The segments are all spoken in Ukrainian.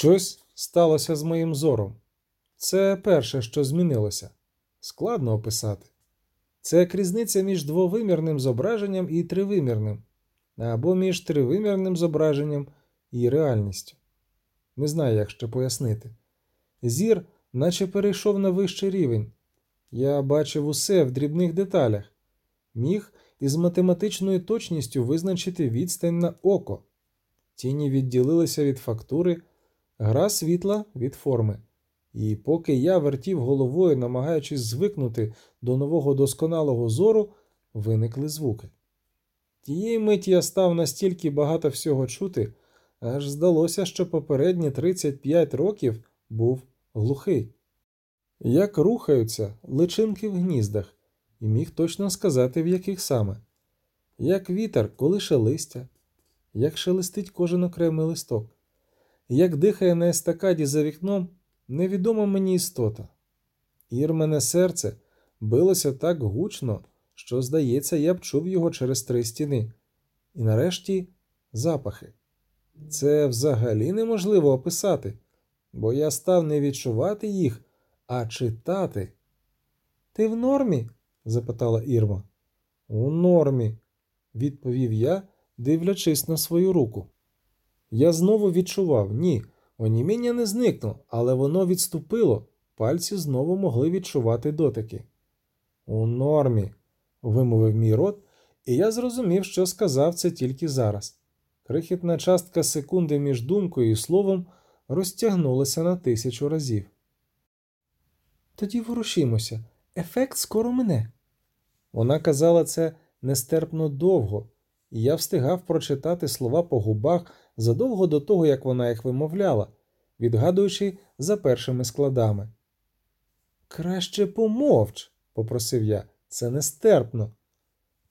Щось сталося з моїм зором. Це перше, що змінилося. Складно описати. Це як різниця між двовимірним зображенням і тривимірним, або між тривимірним зображенням і реальністю. Не знаю, як ще пояснити. Зір, наче перейшов на вищий рівень. Я бачив усе в дрібних деталях, міг із математичною точністю визначити відстань на око. Тіні відділилися від фактури, гра світла від форми. І поки я вертів головою, намагаючись звикнути до нового досконалого зору, виникли звуки. Тієї миті я став настільки багато всього чути, аж здалося, що попередні 35 років був глухий. Як рухаються личинки в гніздах, і міг точно сказати, в яких саме, як вітер колише листя, як шелестить кожен окремий листок, як дихає на естакаді за вікном невідома мені істота. Ірмене серце билося так гучно, що, здається, я б чув його через три стіни. І нарешті запахи. Це взагалі неможливо описати, бо я став не відчувати їх, а читати. Ти в нормі? запитала Ірма. У нормі, відповів я, дивлячись на свою руку. Я знову відчував ні, оніміння не зникло, але воно відступило, пальці знову могли відчувати дотики. У нормі, вимовив мій рот, і я зрозумів, що сказав це тільки зараз. Крихітна частка секунди між думкою і словом розтягнулася на тисячу разів. Тоді ворушимося, ефект скоро мине. Вона казала це нестерпно довго, і я встигав прочитати слова по губах задовго до того, як вона їх вимовляла, відгадуючи за першими складами. Краще помовч, попросив я, це нестерпно.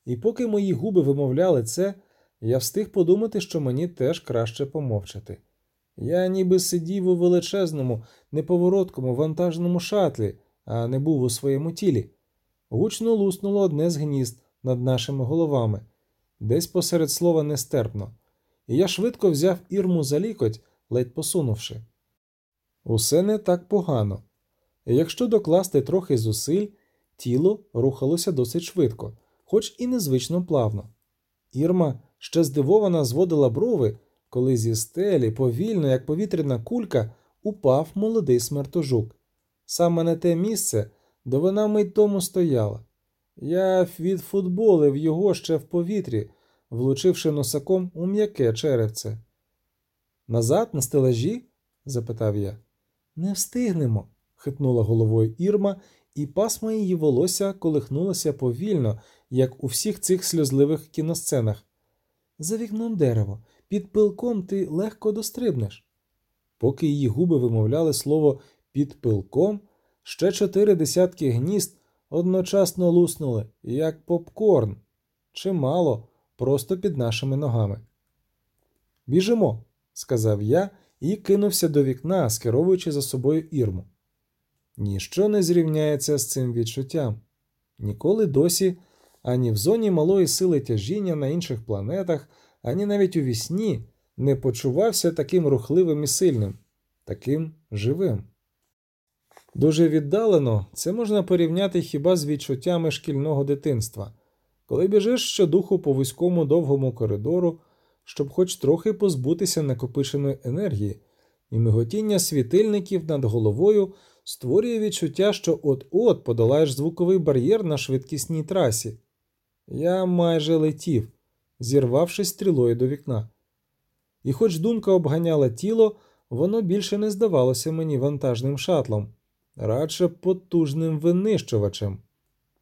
І поки мої губи вимовляли це, я встиг подумати, що мені теж краще помовчати. Я ніби сидів у величезному, неповороткому вантажному шатлі, а не був у своєму тілі. Гучно луснуло одне з гнізд над нашими головами, десь посеред слова нестерпно, і я швидко взяв ірму за лікоть, ледь посунувши. Усе не так погано. Якщо докласти трохи зусиль, тіло рухалося досить швидко, хоч і незвично плавно. Ірма ще здивована зводила брови, коли зі стелі, повільно, як повітряна кулька, упав молодий смертожук. Саме на те місце, де вона мить тому стояла. Я відфутболив його ще в повітрі, влучивши носаком у м'яке черевце. Назад на стелажі? запитав я. Не встигнемо, хитнула головою Ірма, і пасма її волосся колихнулося повільно, як у всіх цих сльозливих кіносценах. За вікном дерево, під пилком ти легко дострибнеш. Поки її губи вимовляли слово під пилком, ще чотири десятки гнізд одночасно луснули, як попкорн, чимало, просто під нашими ногами. Біжимо, сказав я і кинувся до вікна, скеровуючи за собою ірму. Ніщо не зрівняється з цим відчуттям. Ніколи досі ані в зоні малої сили тяжіння на інших планетах, ані навіть у вісні не почувався таким рухливим і сильним, таким живим. Дуже віддалено це можна порівняти хіба з відчуттями шкільного дитинства, коли біжиш щодуху по вузькому довгому коридору, щоб хоч трохи позбутися накопиченої енергії, і миготіння світильників над головою створює відчуття, що от-от подолаєш звуковий бар'єр на швидкісній трасі. Я майже летів, зірвавшись стрілою до вікна. І хоч думка обганяла тіло, воно більше не здавалося мені вантажним шатлом, радше потужним винищувачем.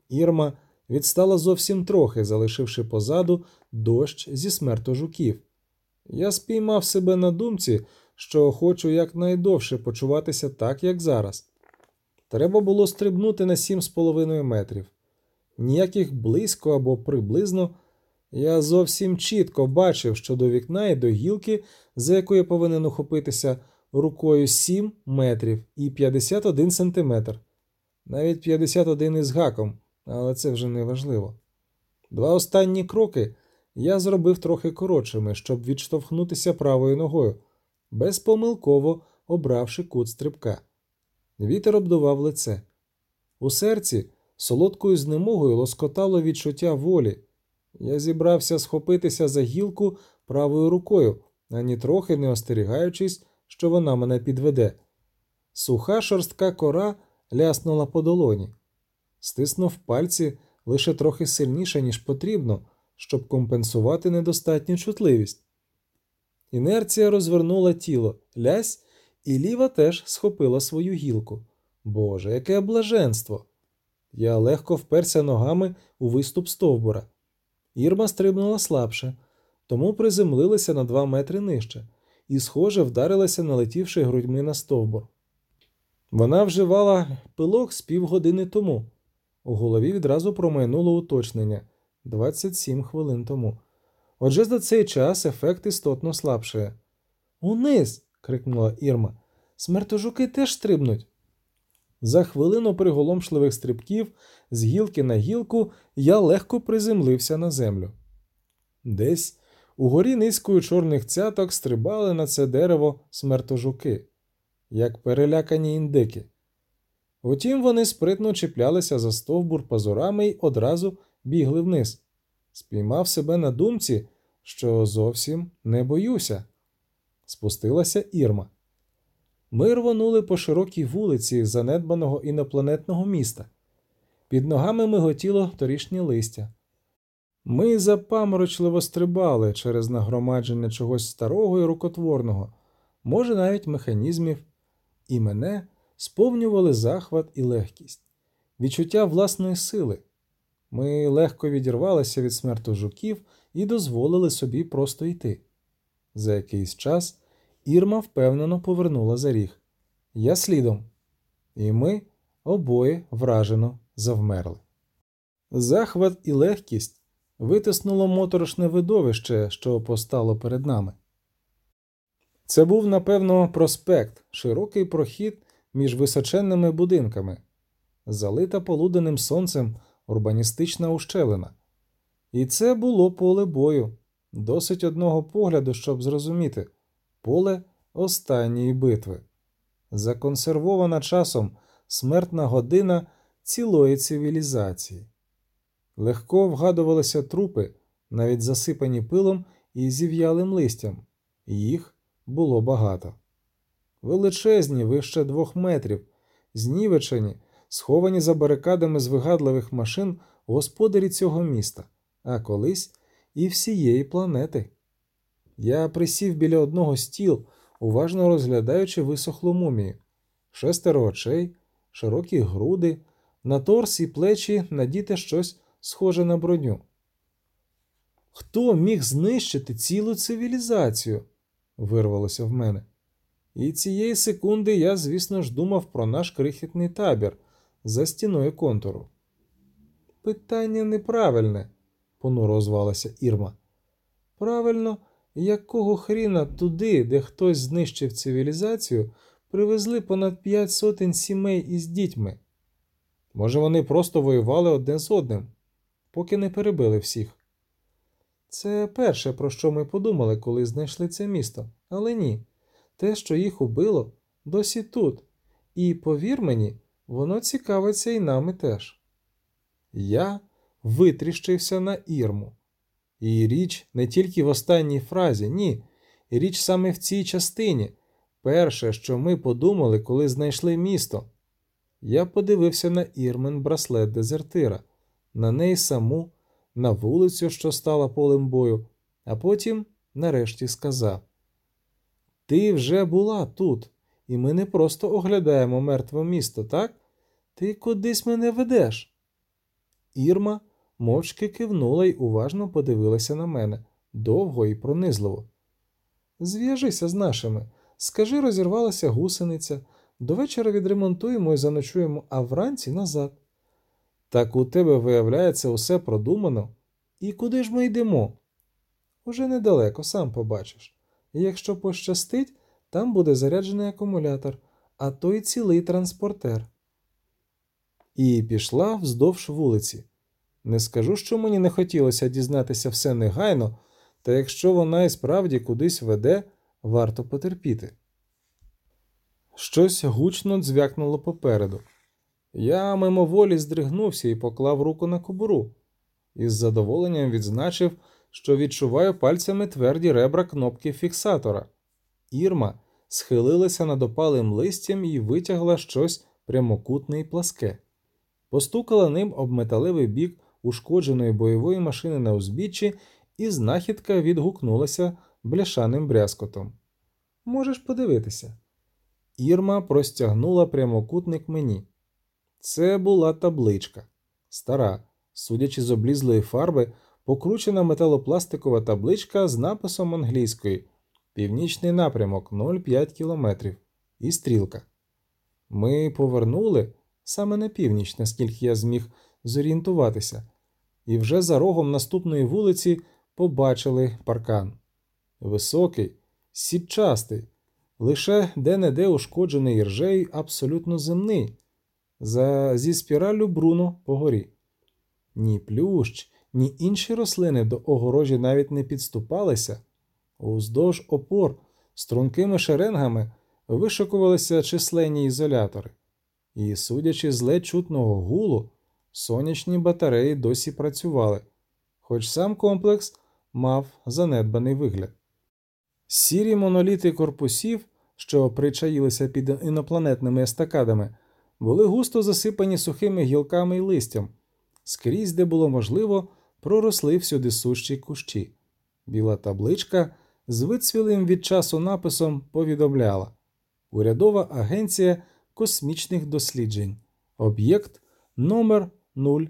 Ірма відстала зовсім трохи, залишивши позаду дощ зі смерту жуків. Я спіймав себе на думці, що хочу якнайдовше почуватися так, як зараз. Треба було стрибнути на сім з половиною метрів. Ніяких близько або приблизно. Я зовсім чітко бачив, що до вікна і до гілки, за якою повинен ухопитися, рукою 7 метрів і 51 сантиметр. Навіть 51 із гаком, але це вже не важливо. Два останні кроки я зробив трохи коротшими, щоб відштовхнутися правою ногою, безпомилково обравши кут стрибка. Вітер обдував лице. У серці солодкою знемогою лоскотало відчуття волі. Я зібрався схопитися за гілку правою рукою, ані трохи не остерігаючись, що вона мене підведе. Суха шорстка кора ляснула по долоні. Стиснув пальці лише трохи сильніше, ніж потрібно, щоб компенсувати недостатню чутливість. Інерція розвернула тіло, лясь, і ліва теж схопила свою гілку. Боже, яке блаженство! Я легко вперся ногами у виступ стовбура. Ірма стрибнула слабше, тому приземлилася на два метри нижче і, схоже, вдарилася, налетівши грудьми на стовбур. Вона вживала пилок з півгодини тому. У голові відразу промайнуло уточнення 27 хвилин тому. Отже, за цей час ефект істотно слабшає. Униз. крикнула Ірма. Смертожуки теж стрибнуть. За хвилину приголомшливих стрибків з гілки на гілку я легко приземлився на землю. Десь угорі низькою чорних цяток стрибали на це дерево смертожуки, як перелякані індики. Утім, вони спритно чіплялися за стовбур пазурами й одразу бігли вниз. Спіймав себе на думці, що зовсім не боюся. Спустилася Ірма. Ми рвонули по широкій вулиці занедбаного інопланетного міста. Під ногами миготіло торішнє листя. Ми запаморочливо стрибали через нагромадження чогось старого і рукотворного, може, навіть механізмів, і мене сповнювали захват і легкість, відчуття власної сили. Ми легко відірвалися від смерту жуків і дозволили собі просто йти. За якийсь час Ірма впевнено повернула за ріг. Я слідом, і ми обоє вражено завмерли. Захват і легкість витиснуло моторошне видовище, що постало перед нами. Це був, напевно, проспект, широкий прохід між височенними будинками, залита полуденним сонцем урбаністична ущелина. І це було поле бою, досить одного погляду, щоб зрозуміти поле останньої битви. Законсервована часом смертна година цілої цивілізації. Легко вгадувалися трупи, навіть засипані пилом і зів'ялим листям, їх було багато. Величезні, вище двох метрів, знівечені, сховані за барикадами з вигадливих машин господарі цього міста, а колись і всієї планети. Я присів біля одного стіл, уважно розглядаючи висохлу мумію, шестеро очей, широкі груди, на торс і плечі надіте щось схоже на броню. Хто міг знищити цілу цивілізацію? вирвалося в мене. І цієї секунди я, звісно ж, думав про наш крихітний табір за стіною контуру. Питання неправильне, понуро озвалася Ірма. Правильно, якого хріна туди, де хтось знищив цивілізацію, привезли понад п'ять сотень сімей із дітьми? Може, вони просто воювали одне з одним, поки не перебили всіх. Це перше, про що ми подумали, коли знайшли це місто, але ні. Те, що їх убило, досі тут, і, повір мені, воно цікавиться і нами теж. Я витріщився на ірму. І річ не тільки в останній фразі, ні, річ саме в цій частині. Перше, що ми подумали, коли знайшли місто. Я подивився на Ірмен браслет дезертира, на неї саму, на вулицю, що стала полем бою, а потім, нарешті, сказав: Ти вже була тут, і ми не просто оглядаємо мертве місто, так? Ти кудись мене ведеш. Ірма мовчки кивнула й уважно подивилася на мене довго і пронизливо. Зв'яжися з нашими, скажи, розірвалася гусениця. До вечора відремонтуємо і заночуємо, а вранці назад. Так у тебе, виявляється, усе продумано. І куди ж ми йдемо? Уже недалеко, сам побачиш. І якщо пощастить, там буде заряджений акумулятор, а то й цілий транспортер. І пішла вздовж вулиці. Не скажу, що мені не хотілося дізнатися все негайно, та якщо вона і справді кудись веде, варто потерпіти. Щось гучно дзвякнуло попереду. Я мимоволі здригнувся і поклав руку на кобуру. Із задоволенням відзначив, що відчуваю пальцями тверді ребра кнопки фіксатора. Ірма схилилася над опалим листям і витягла щось прямокутне і пласке. Постукала ним об металевий бік ушкодженої бойової машини на узбіччі, і знахідка відгукнулася бляшаним брязкотом. Можеш подивитися. Ірма простягнула прямокутник мені. Це була табличка. Стара, судячи з облізлої фарби, покручена металопластикова табличка з написом англійської Північний напрямок 0,5 кілометрів. І стрілка. Ми повернули саме на північ, наскільки я зміг зорієнтуватися, і вже за рогом наступної вулиці побачили паркан. Високий, сітчастий, лише де-не-де ушкоджений іржею абсолютно земний, за, зі спіраллю бруно по горі. Ні плющ, ні інші рослини до огорожі навіть не підступалися. Уздовж опор стрункими шеренгами вишикувалися численні ізолятори, і, судячи з ледь чутного гулу, сонячні батареї досі працювали, хоч сам комплекс мав занедбаний вигляд. Сірі моноліти корпусів, що причаїлися під інопланетними естакадами, були густо засипані сухими гілками і листям, скрізь, де було можливо, проросли всюди сущі кущі. Біла табличка з вицвілим від часу написом повідомляла Урядова агенція космічних досліджень. Об'єкт номер 00